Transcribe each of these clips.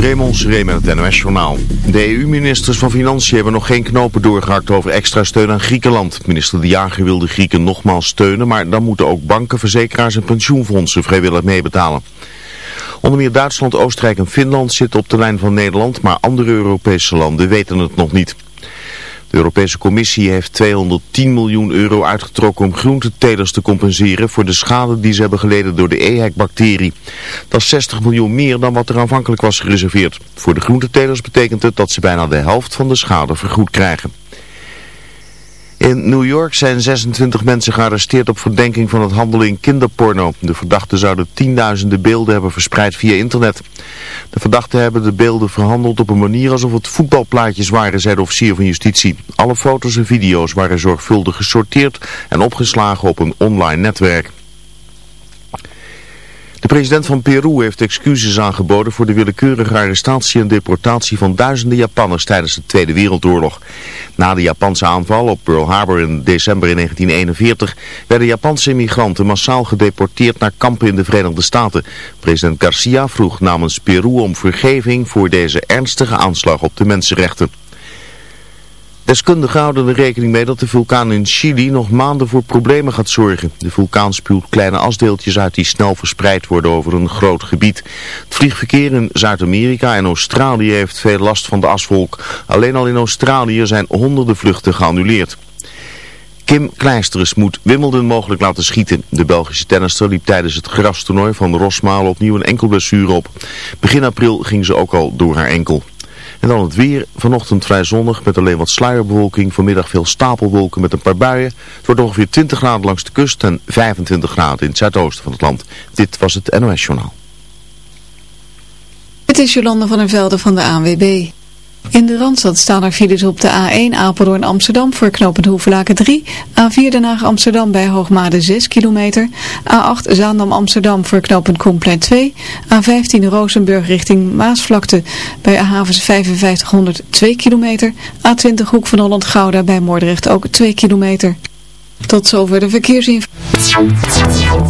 Raymond Seré met het NOS-journaal. De EU-ministers van Financiën hebben nog geen knopen doorgehakt over extra steun aan Griekenland. Minister De Jager wil de Grieken nogmaals steunen, maar dan moeten ook banken, verzekeraars en pensioenfondsen vrijwillig meebetalen. Onder meer Duitsland, Oostenrijk en Finland zitten op de lijn van Nederland, maar andere Europese landen weten het nog niet. De Europese Commissie heeft 210 miljoen euro uitgetrokken om groentetelers te compenseren voor de schade die ze hebben geleden door de EHEC-bacterie. Dat is 60 miljoen meer dan wat er aanvankelijk was gereserveerd. Voor de groentetelers betekent het dat ze bijna de helft van de schade vergoed krijgen. In New York zijn 26 mensen gearresteerd op verdenking van het handelen in kinderporno. De verdachten zouden tienduizenden beelden hebben verspreid via internet. De verdachten hebben de beelden verhandeld op een manier alsof het voetbalplaatjes waren, zei de officier van justitie. Alle foto's en video's waren zorgvuldig gesorteerd en opgeslagen op een online netwerk. De president van Peru heeft excuses aangeboden voor de willekeurige arrestatie en deportatie van duizenden Japanners tijdens de Tweede Wereldoorlog. Na de Japanse aanval op Pearl Harbor in december 1941 werden Japanse immigranten massaal gedeporteerd naar kampen in de Verenigde Staten. President Garcia vroeg namens Peru om vergeving voor deze ernstige aanslag op de mensenrechten. Deskundigen houden er rekening mee dat de vulkaan in Chili nog maanden voor problemen gaat zorgen. De vulkaan spuwt kleine asdeeltjes uit die snel verspreid worden over een groot gebied. Het vliegverkeer in Zuid-Amerika en Australië heeft veel last van de aswolk. Alleen al in Australië zijn honderden vluchten geannuleerd. Kim Kleisteres moet Wimbledon mogelijk laten schieten. De Belgische tennister liep tijdens het grastoernooi van Rosmalen opnieuw een enkel blessure op. Begin april ging ze ook al door haar enkel. En dan het weer. Vanochtend vrij zonnig met alleen wat sluierbewolking. Vanmiddag veel stapelwolken met een paar buien. Het wordt ongeveer 20 graden langs de kust en 25 graden in het zuidoosten van het land. Dit was het NOS Journaal. Het is Jolande van der Velde van de ANWB. In de Randstad staan er files op de A1 Apeldoorn Amsterdam voor knooppunt Hoevelaken 3. A4 Den Haag Amsterdam bij Hoogmade 6 kilometer. A8 Zaandam Amsterdam voor knooppunt Koenplein 2. A15 Rozenburg richting Maasvlakte bij Havens 5500 2 kilometer. A20 Hoek van Holland Gouda bij Moordrecht ook 2 kilometer. Tot zover de verkeersinformatie.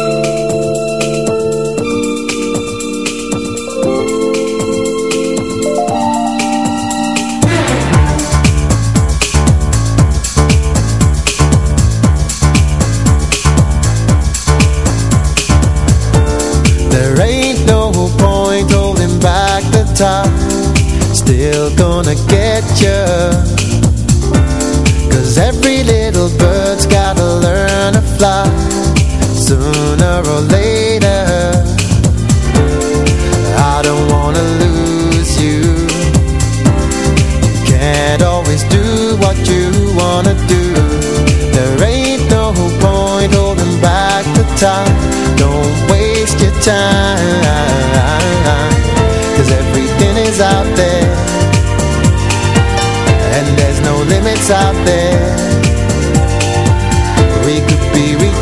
Gonna get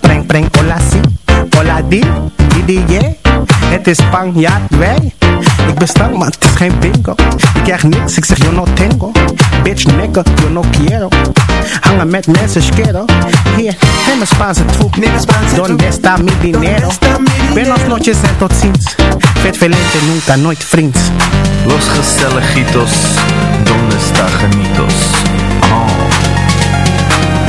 Preng, preng, hola si. Hola di, di, di, yeah. Het is Spanjaard, wij. Ik ben stank, maar het is geen bingo. Ik krijg niks, ik zeg yo no tengo. Bitch, nigga, yo no quiero. Hangen met mensen, schero. Hier, neem een Spaanse troep. Donde está mi dinero? Buenos noches en tot ziens. Vet velente, nunca, nooit vriends. Los Gestelejitos, ¿dónde está Janitos? Oh.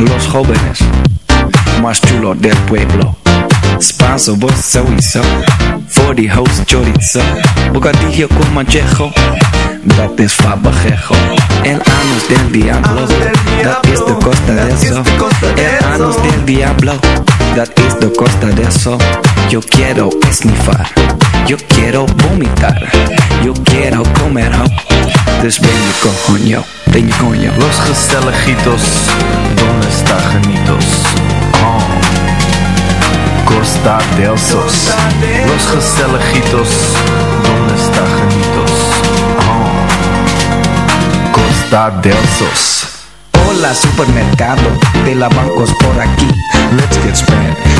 Los jóvenes más chulos del pueblo. Spanso, vos. Voor die host chorizo. Bocadillo con manchejo. Dat is fabajejo. El anus del diablo. Dat is de costa de eso. El anus del diablo. Dat is de costa de eso. Yo quiero esnifar. Yo quiero vomitar. Yo quiero comer ho. Dus ben je coño. Ben je coño. Los Gestelejitos, ¿dónde está Janitos? Oh. Costa del Sos. Los Gestelejitos, ¿dónde está Janitos? Oh. Costa del Sos. Hola supermercado de la bancos por aquí. Let's get Spanish.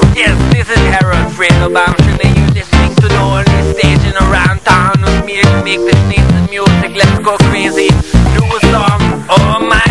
Yes, this is Harold Fredo Bamshin. They use this thing to the only station around town with me to make this music. Let's go crazy. Do a song. Oh my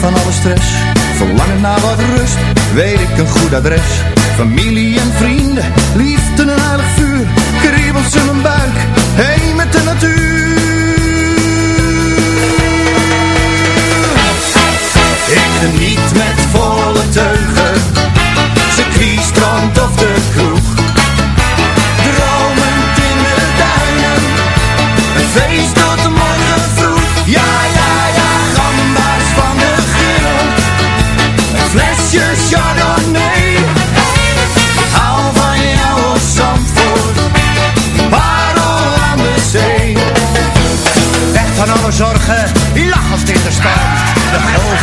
van alle stress. Verlangen naar wat rust, weet ik een goed adres. Familie en vrienden, liefde en een heilig vuur. Kriebels in mijn buik, heen met de natuur. Ik geniet met volle teugen. Circuit, strand of de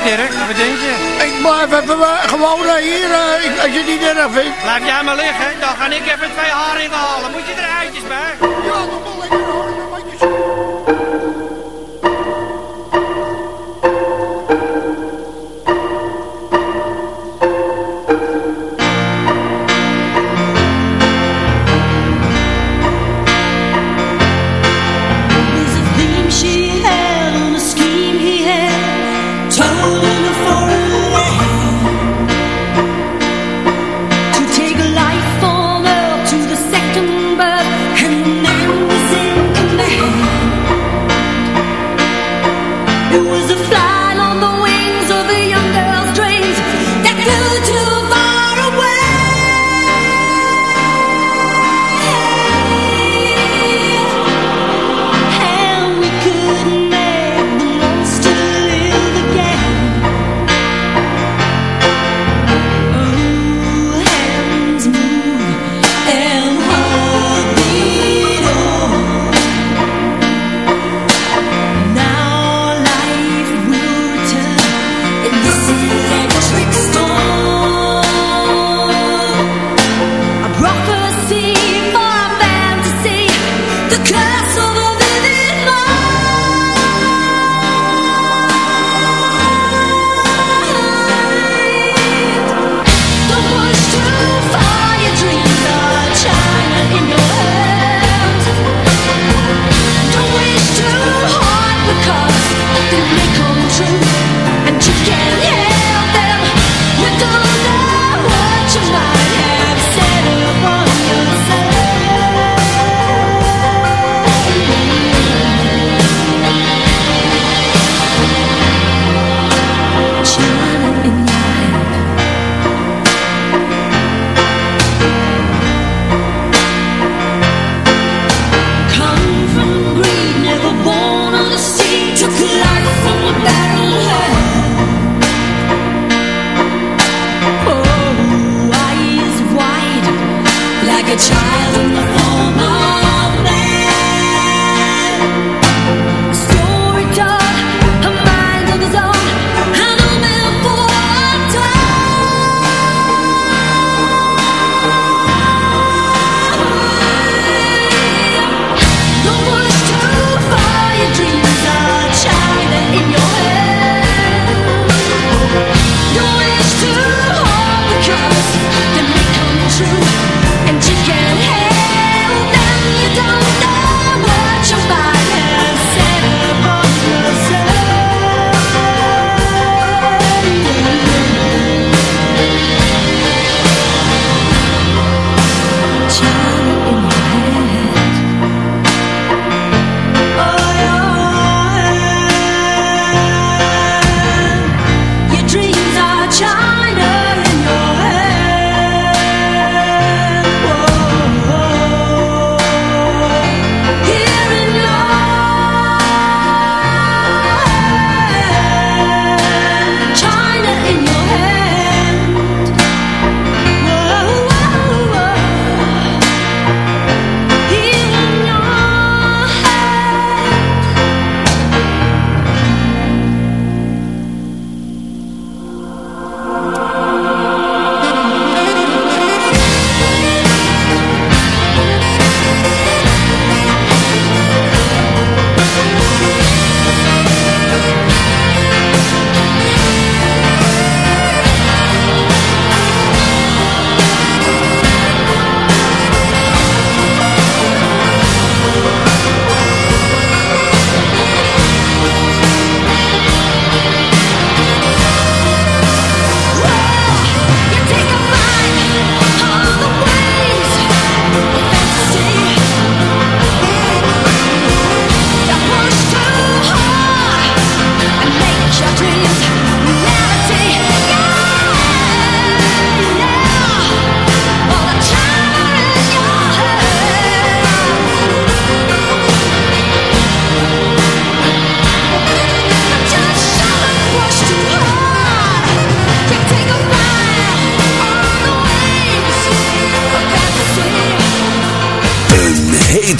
het, Wat denk je? Ik blijf even gewoon eh, hier, uh, als je het niet erg vindt. Laat jij maar liggen, dan ga ik even twee haringen halen. Moet je er eitjes bij? Ja, toch moet lekker.